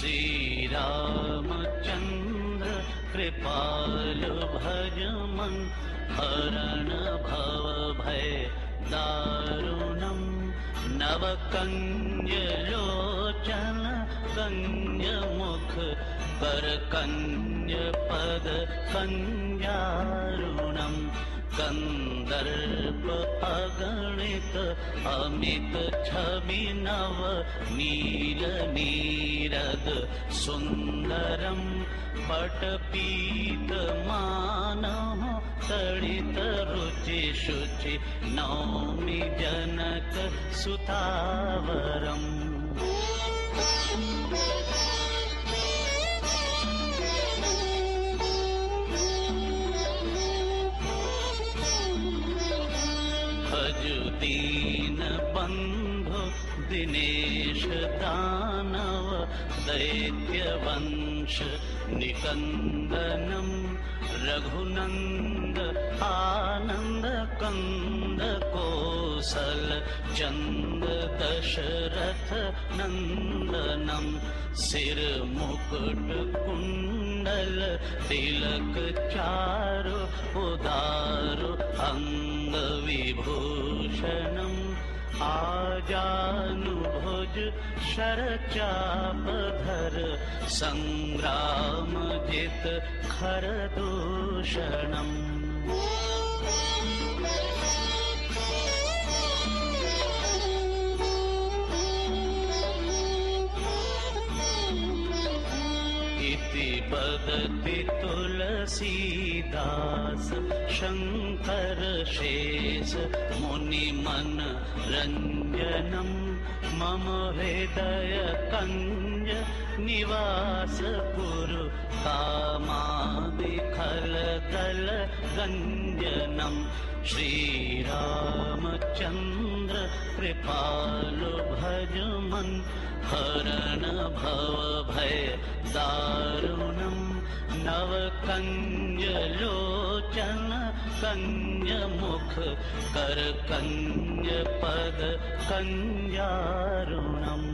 श्रीरामचन्द्र कृपाल भजमन् हरण भव भय दारुणम्। नवकन्यलोचन कन्यमुख परकन्यपद कन्यारुणम्। कन्दर्प अगणित अमित छवि नव नील नीरद सुन्दरम् पटपीत मानः तडित रुचि शुचि नौमि जनक सुतावरम् दीन बन्धु दिनेश दानव दैत्यवंश निकन्दनम् रघुनन्द आनन्द कन्द कोसल चन्द दशरथ नन्दनम् सिरमुकुट कुण्डल तिलक चारु उदारु आजानुभुज शरचापधर। सङ्ग्रामजित खरदूषणम् इति वदति तुलसीदास शङ्कर शेष मुनिमन रञ्जनम् मम हृदय कञ्ज निवास कुरु कामादिखलदल गञ्जनम् श्रीरामचन्द्र कृपालु भजमन् हरण भव भय दारुणम् नवकञ्जलोचन कञ्जमुख कर कञ्जपद कञ्जारुणम्